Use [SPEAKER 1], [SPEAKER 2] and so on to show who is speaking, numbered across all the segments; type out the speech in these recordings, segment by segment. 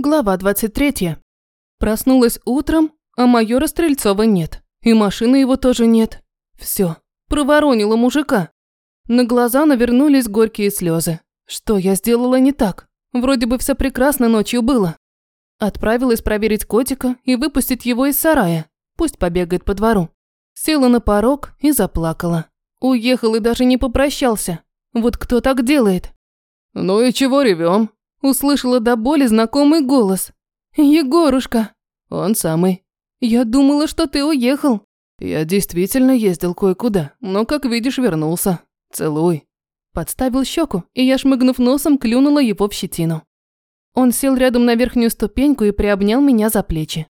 [SPEAKER 1] Глава 23. Проснулась утром, а майора Стрельцова нет. И машины его тоже нет. Все, проворонила мужика. На глаза навернулись горькие слезы. Что я сделала не так? Вроде бы все прекрасно ночью было. Отправилась проверить котика и выпустить его из сарая. Пусть побегает по двору. Села на порог и заплакала. Уехал и даже не попрощался. Вот кто так делает?
[SPEAKER 2] «Ну и чего ревем?
[SPEAKER 1] Услышала до боли знакомый голос. «Егорушка!»
[SPEAKER 2] «Он самый».
[SPEAKER 1] «Я думала, что ты уехал».
[SPEAKER 2] «Я действительно ездил кое-куда, но, как видишь, вернулся. Целуй».
[SPEAKER 1] Подставил щеку, и я, шмыгнув носом, клюнула его в щетину. Он сел рядом на верхнюю ступеньку и приобнял меня за плечи.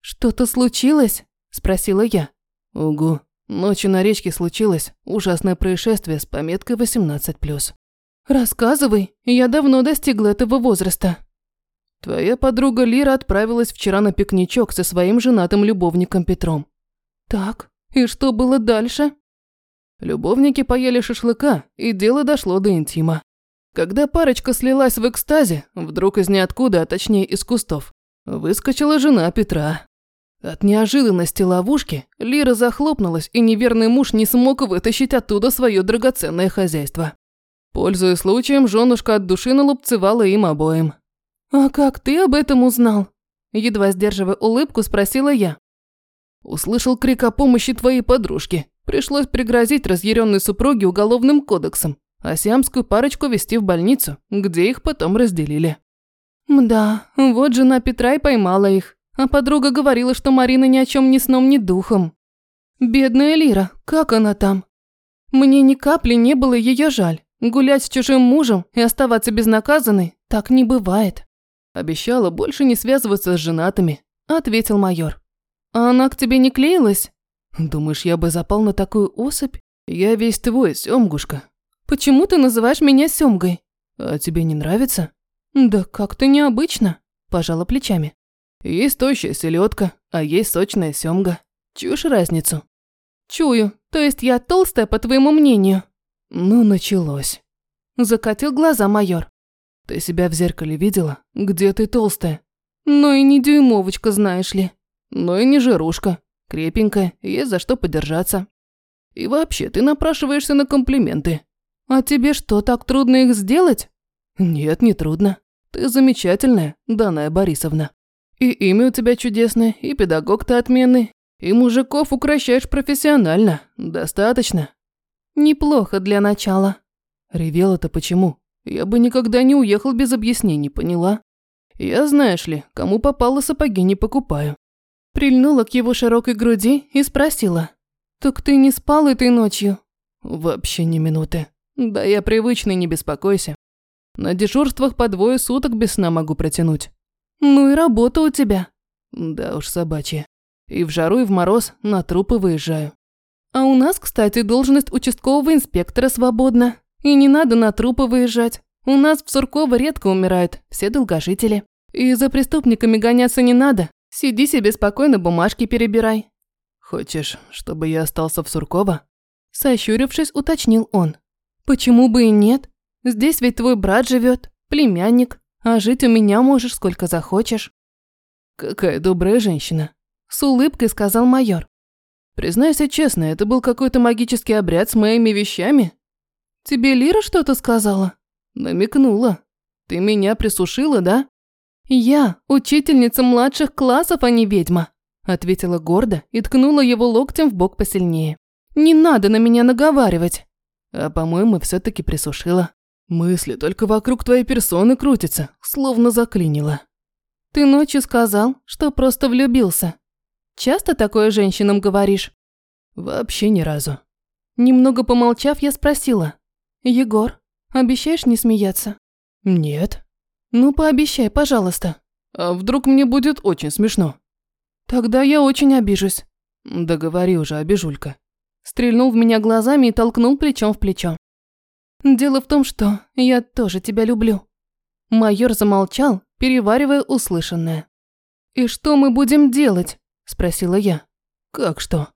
[SPEAKER 1] «Что-то случилось?» – спросила я.
[SPEAKER 2] «Угу. Ночью на речке случилось ужасное происшествие с пометкой 18+.
[SPEAKER 1] «Рассказывай, я давно достигла этого возраста».
[SPEAKER 2] Твоя подруга Лира отправилась вчера на пикничок со своим женатым любовником Петром.
[SPEAKER 1] Так, и что было дальше?
[SPEAKER 2] Любовники поели шашлыка, и дело дошло до интима. Когда парочка слилась в экстазе, вдруг из ниоткуда, а точнее из кустов, выскочила жена Петра. От неожиданности ловушки Лира захлопнулась, и неверный муж не смог вытащить оттуда свое драгоценное хозяйство. Пользуясь случаем, женушка от души налупцевала им обоим.
[SPEAKER 1] «А как ты об этом узнал?» Едва сдерживая улыбку, спросила я.
[SPEAKER 2] Услышал крик о помощи твоей подружки. Пришлось пригрозить разъяренной супруге уголовным кодексом, а сиамскую парочку вести в больницу, где их потом разделили.
[SPEAKER 1] Мда, вот жена Петра и поймала их, а подруга говорила, что Марина ни о чем ни сном, ни духом. Бедная Лира, как она там? Мне ни капли не было ее жаль. Гулять с чужим мужем и оставаться безнаказанной так не бывает.
[SPEAKER 2] Обещала больше не связываться с женатыми, ответил майор.
[SPEAKER 1] А она к тебе не клеилась?
[SPEAKER 2] Думаешь, я бы запал на такую особь? Я весь твой, Сёмгушка.
[SPEAKER 1] Почему ты называешь меня Сёмгой?
[SPEAKER 2] А тебе не нравится?
[SPEAKER 1] Да как-то необычно, пожала плечами.
[SPEAKER 2] Есть тощая селедка, а есть сочная сёмга. Чуешь разницу?
[SPEAKER 1] Чую. То есть я толстая, по твоему мнению?
[SPEAKER 2] Ну, началось.
[SPEAKER 1] Закатил глаза майор.
[SPEAKER 2] Ты себя в зеркале видела? Где ты толстая?
[SPEAKER 1] Ну и не дюймовочка, знаешь ли.
[SPEAKER 2] Ну и не жирушка. Крепенькая, есть за что подержаться. И вообще, ты напрашиваешься на комплименты.
[SPEAKER 1] А тебе что, так трудно их сделать?
[SPEAKER 2] Нет, не трудно. Ты замечательная, Даная Борисовна. И имя у тебя чудесное, и педагог ты отменный, и мужиков укращаешь профессионально. Достаточно.
[SPEAKER 1] Неплохо для начала.
[SPEAKER 2] Ревела-то почему? Я бы никогда не уехал без объяснений, поняла? Я, знаешь ли, кому попало сапоги не покупаю.
[SPEAKER 1] Прильнула к его широкой груди и спросила. «Так ты не спал этой ночью?»
[SPEAKER 2] «Вообще ни минуты. Да я привычный, не беспокойся. На дежурствах по двое суток без сна могу протянуть».
[SPEAKER 1] «Ну и работа у тебя».
[SPEAKER 2] «Да уж, собачья. И в жару, и в мороз на трупы выезжаю.
[SPEAKER 1] А у нас, кстати, должность участкового инспектора свободна. И не надо на трупы выезжать. У нас в Сурково редко умирают, все долгожители. И за преступниками гоняться не надо. Сиди себе спокойно, бумажки перебирай.
[SPEAKER 2] Хочешь, чтобы я остался в Сурково?
[SPEAKER 1] Сощурившись, уточнил он. Почему бы и нет? Здесь ведь твой брат живет, племянник, а жить у меня можешь сколько захочешь.
[SPEAKER 2] Какая добрая женщина.
[SPEAKER 1] С улыбкой сказал майор.
[SPEAKER 2] Признайся честно, это был какой-то магический обряд с моими вещами?
[SPEAKER 1] Тебе Лира что-то сказала?
[SPEAKER 2] Намекнула. Ты меня присушила, да?
[SPEAKER 1] Я учительница младших классов, а не ведьма, ответила гордо и ткнула его локтем в бок посильнее. Не надо на меня наговаривать.
[SPEAKER 2] А по-моему, все таки присушила. Мысли только вокруг твоей персоны крутятся, словно заклинило.
[SPEAKER 1] Ты ночью сказал, что просто влюбился. Часто такое женщинам говоришь?
[SPEAKER 2] Вообще ни разу.
[SPEAKER 1] Немного помолчав, я спросила. Егор, обещаешь не смеяться?
[SPEAKER 2] Нет.
[SPEAKER 1] Ну, пообещай, пожалуйста.
[SPEAKER 2] А вдруг мне будет очень смешно?
[SPEAKER 1] Тогда я очень обижусь.
[SPEAKER 2] Да говори уже, обижулька.
[SPEAKER 1] Стрельнул в меня глазами и толкнул плечом в плечо. Дело в том, что я тоже тебя люблю. Майор замолчал, переваривая услышанное. И что мы будем делать? Спросила я.
[SPEAKER 2] Как что?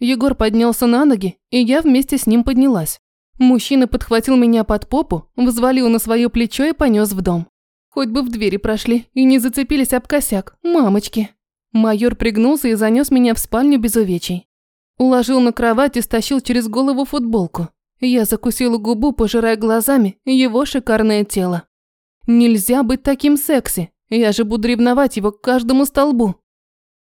[SPEAKER 1] Егор поднялся на ноги, и я вместе с ним поднялась. Мужчина подхватил меня под попу, взвалил на свое плечо и понес в дом. Хоть бы в двери прошли и не зацепились об косяк, мамочки. Майор пригнулся и занес меня в спальню без увечий. Уложил на кровать и стащил через голову футболку. Я закусила губу, пожирая глазами его шикарное тело. Нельзя быть таким секси, я же буду ревновать его к каждому столбу.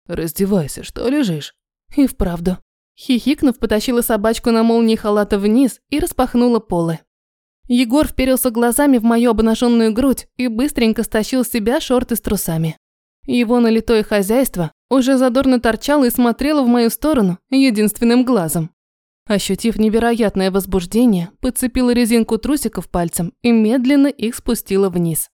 [SPEAKER 2] Раздевайся, что лежишь?
[SPEAKER 1] И вправду. Хихикнув, потащила собачку на молнии халата вниз и распахнула полы. Егор вперился глазами в мою обнаженную грудь и быстренько стащил с себя шорты с трусами. Его налитое хозяйство уже задорно торчало и смотрело в мою сторону единственным глазом. Ощутив невероятное возбуждение, подцепила резинку трусиков пальцем и медленно их спустила вниз.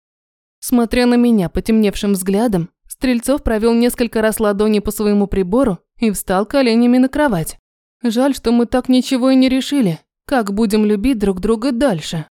[SPEAKER 1] Смотря на меня потемневшим взглядом, Стрельцов провел несколько раз ладони по своему прибору и встал коленями на кровать. Жаль, что мы так ничего и не решили, как будем любить друг друга дальше.